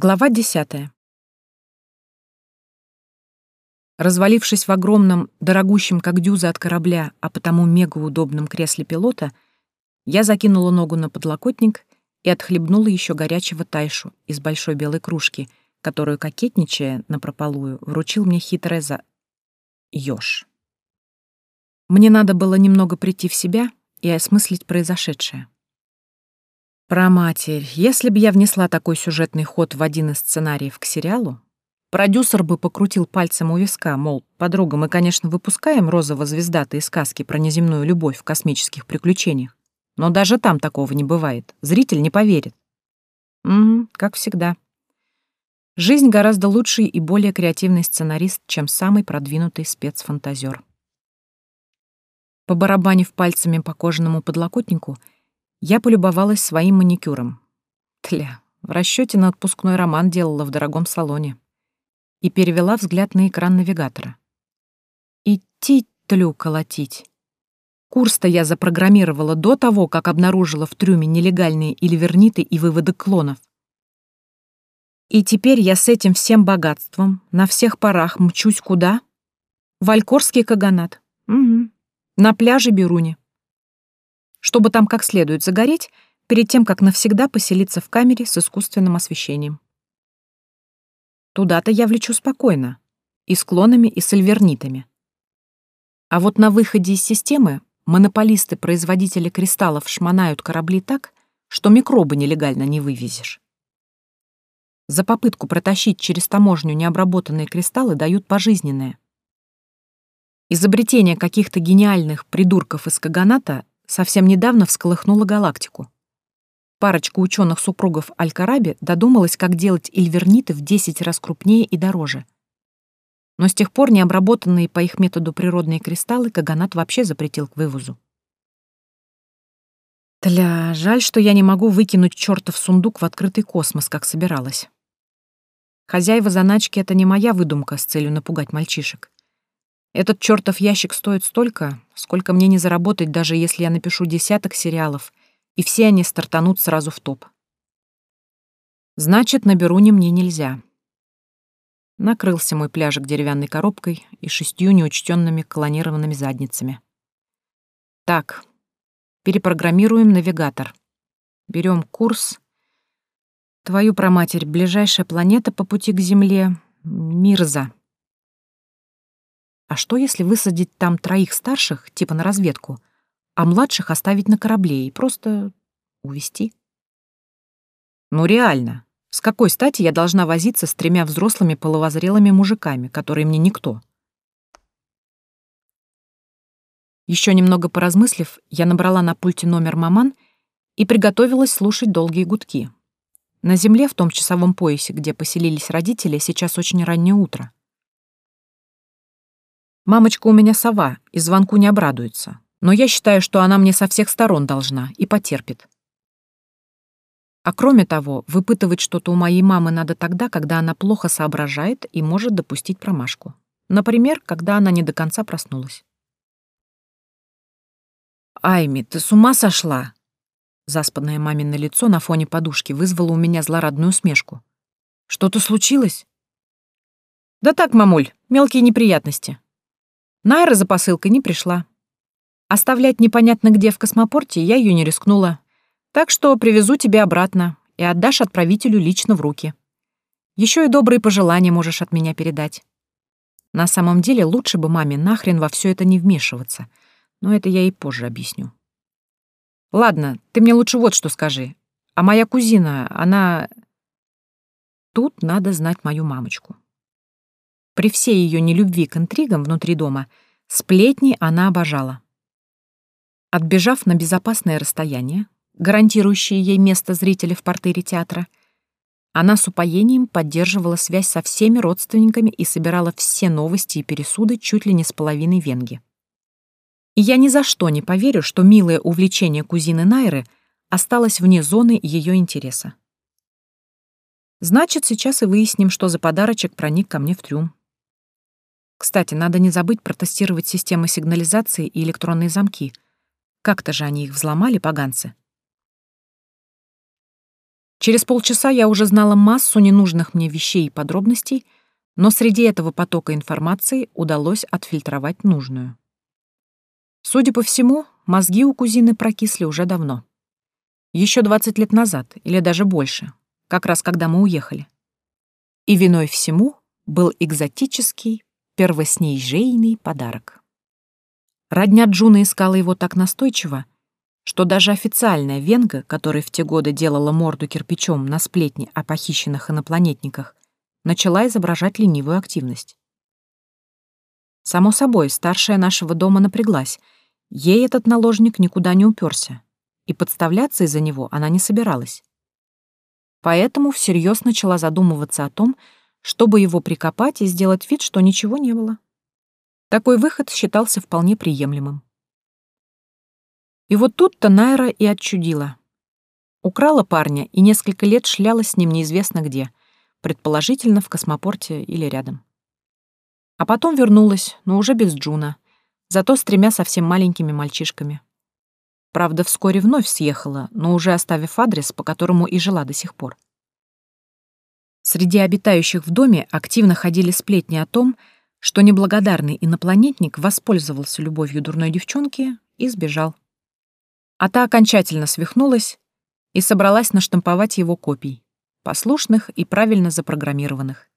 Глава десятая. Развалившись в огромном, дорогущем как дюза от корабля, а потому мегаудобном кресле пилота, я закинула ногу на подлокотник и отхлебнула еще горячего тайшу из большой белой кружки, которую, кокетничая напропалую, вручил мне хитрая за... ёж. Мне надо было немного прийти в себя и осмыслить произошедшее. Про матерь, если бы я внесла такой сюжетный ход в один из сценариев к сериалу, продюсер бы покрутил пальцем у виска, мол, подруга, мы, конечно, выпускаем розово-звездатые сказки про неземную любовь в космических приключениях, но даже там такого не бывает, зритель не поверит. Угу, как всегда. Жизнь гораздо лучший и более креативный сценарист, чем самый продвинутый спецфантазер. Побарабанив пальцами по кожаному подлокотнику, я полюбовалась своим маникюром. Тля, в расчете на отпускной роман делала в дорогом салоне. И перевела взгляд на экран навигатора. Идти тлю колотить. Курс-то я запрограммировала до того, как обнаружила в трюме нелегальные ильверниты и выводы клонов. И теперь я с этим всем богатством на всех парах мчусь куда? В Алькорский каганат. Угу. На пляже Беруни чтобы там как следует загореть, перед тем, как навсегда поселиться в камере с искусственным освещением. Туда-то я влечу спокойно, и с клонами, и с альвернитами. А вот на выходе из системы монополисты-производители кристаллов шмонают корабли так, что микробы нелегально не вывезешь. За попытку протащить через таможню необработанные кристаллы дают пожизненное. Изобретение каких-то гениальных придурков из Каганата совсем недавно всколыхнула галактику. Парочка ученых-супругов Аль-Караби додумалась, как делать ильверниты в 10 раз крупнее и дороже. Но с тех пор необработанные по их методу природные кристаллы Каганат вообще запретил к вывозу. Тля, жаль, что я не могу выкинуть чертов сундук в открытый космос, как собиралась. Хозяева заначки — это не моя выдумка с целью напугать мальчишек. Этот чертов ящик стоит столько, сколько мне не заработать, даже если я напишу десяток сериалов, и все они стартанут сразу в топ. Значит, на Беруне мне нельзя. Накрылся мой пляжик деревянной коробкой и шестью неучтенными колонированными задницами. Так, перепрограммируем навигатор. Берем курс. Твою проматерь, ближайшая планета по пути к Земле — Мирза. А что, если высадить там троих старших, типа на разведку, а младших оставить на корабле и просто увести? Ну реально, с какой стати я должна возиться с тремя взрослыми половозрелыми мужиками, которые мне никто? Еще немного поразмыслив, я набрала на пульте номер маман и приготовилась слушать долгие гудки. На земле, в том часовом поясе, где поселились родители, сейчас очень раннее утро. Мамочка у меня сова, и звонку не обрадуется. Но я считаю, что она мне со всех сторон должна и потерпит. А кроме того, выпытывать что-то у моей мамы надо тогда, когда она плохо соображает и может допустить промашку. Например, когда она не до конца проснулась. «Айми, ты с ума сошла?» Заспанное мамино лицо на фоне подушки вызвало у меня злорадную усмешку. «Что-то случилось?» «Да так, мамуль, мелкие неприятности», Найра за посылкой не пришла. Оставлять непонятно где в космопорте я ее не рискнула. Так что привезу тебе обратно и отдашь отправителю лично в руки. Еще и добрые пожелания можешь от меня передать. На самом деле лучше бы маме нахрен во все это не вмешиваться, но это я и позже объясню. Ладно, ты мне лучше вот что скажи. А моя кузина, она... Тут надо знать мою мамочку. При всей ее нелюбви к интригам внутри дома, сплетни она обожала. Отбежав на безопасное расстояние, гарантирующее ей место зрителя в портере театра, она с упоением поддерживала связь со всеми родственниками и собирала все новости и пересуды чуть ли не с половиной венги. И я ни за что не поверю, что милое увлечение кузины Найры осталось вне зоны ее интереса. Значит, сейчас и выясним, что за подарочек проник ко мне в трюм. Кстати, надо не забыть протестировать системы сигнализации и электронные замки. Как-то же они их взломали, поганцы. Через полчаса я уже знала массу ненужных мне вещей и подробностей, но среди этого потока информации удалось отфильтровать нужную. Судя по всему, мозги у кузины прокисли уже давно. Еще 20 лет назад, или даже больше, как раз когда мы уехали. И виной всему был экзотический, первоснейжейный подарок. Родня Джуна искала его так настойчиво, что даже официальная Венга, которая в те годы делала морду кирпичом на сплетни о похищенных инопланетниках, начала изображать ленивую активность. Само собой, старшая нашего дома напряглась. Ей этот наложник никуда не уперся, и подставляться из-за него она не собиралась. Поэтому всерьез начала задумываться о том, чтобы его прикопать и сделать вид, что ничего не было. Такой выход считался вполне приемлемым. И вот тут-то Найра и отчудила. Украла парня и несколько лет шлялась с ним неизвестно где, предположительно в космопорте или рядом. А потом вернулась, но уже без Джуна, зато с тремя совсем маленькими мальчишками. Правда, вскоре вновь съехала, но уже оставив адрес, по которому и жила до сих пор. Среди обитающих в доме активно ходили сплетни о том, что неблагодарный инопланетник воспользовался любовью дурной девчонки и сбежал а та окончательно свихнулась и собралась наштамповать его копий, послушных и правильно запрограммированных.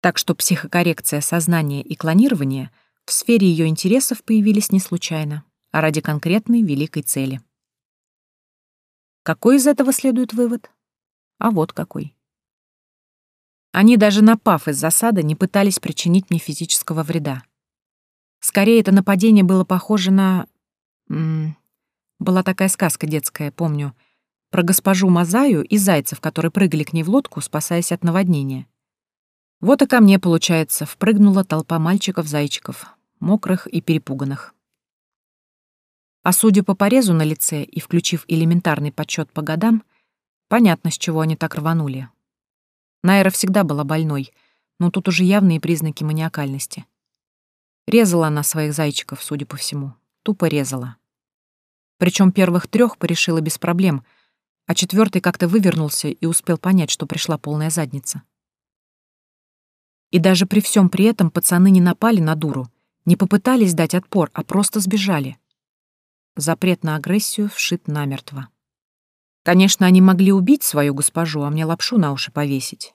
Так что психокоррекция сознания и клонирование в сфере ее интересов появились не случайно, а ради конкретной великой цели. Какой из этого следует вывод? А вот какой. Они даже напав из засады не пытались причинить мне физического вреда. Скорее, это нападение было похоже на... Была такая сказка детская, помню, про госпожу Мазаю и зайцев, которые прыгали к ней в лодку, спасаясь от наводнения. Вот и ко мне, получается, впрыгнула толпа мальчиков-зайчиков, мокрых и перепуганных. А судя по порезу на лице и включив элементарный подсчет по годам, понятно, с чего они так рванули. Найра всегда была больной, но тут уже явные признаки маниакальности. Резала она своих зайчиков, судя по всему. Тупо резала. Причем первых трех порешила без проблем, а четвертый как-то вывернулся и успел понять, что пришла полная задница. И даже при всем при этом пацаны не напали на дуру, не попытались дать отпор, а просто сбежали. Запрет на агрессию вшит намертво. Конечно, они могли убить свою госпожу, а мне лапшу на уши повесить.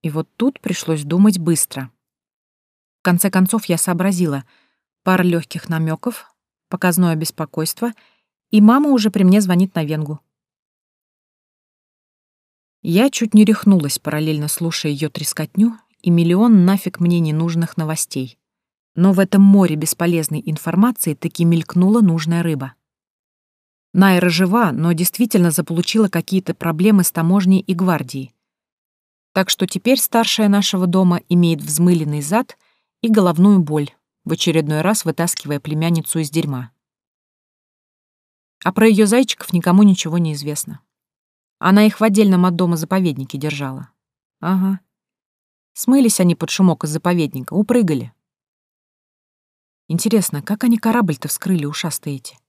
И вот тут пришлось думать быстро. В конце концов я сообразила. Пара легких намеков, показное беспокойство — и мама уже при мне звонит на Венгу. Я чуть не рехнулась, параллельно слушая ее трескотню и миллион нафиг мне ненужных новостей. Но в этом море бесполезной информации таки мелькнула нужная рыба. Найра жива, но действительно заполучила какие-то проблемы с таможней и гвардией. Так что теперь старшая нашего дома имеет взмыленный зад и головную боль, в очередной раз вытаскивая племянницу из дерьма. А про ее зайчиков никому ничего не известно. Она их в отдельном от дома заповеднике держала. Ага. Смылись они под шумок из заповедника, упрыгали. Интересно, как они корабль-то вскрыли, ушастые эти?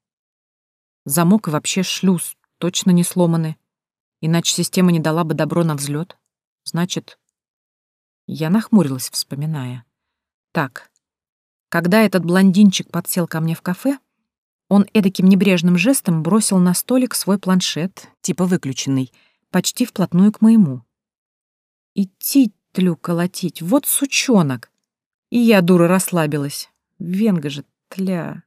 Замок и вообще шлюз точно не сломаны, иначе система не дала бы добро на взлет. Значит, я нахмурилась, вспоминая. Так, когда этот блондинчик подсел ко мне в кафе, он эдаким небрежным жестом бросил на столик свой планшет, типа выключенный, почти вплотную к моему. Идти тлю колотить, вот сучонок. И я, дура, расслабилась. Венга же, тля.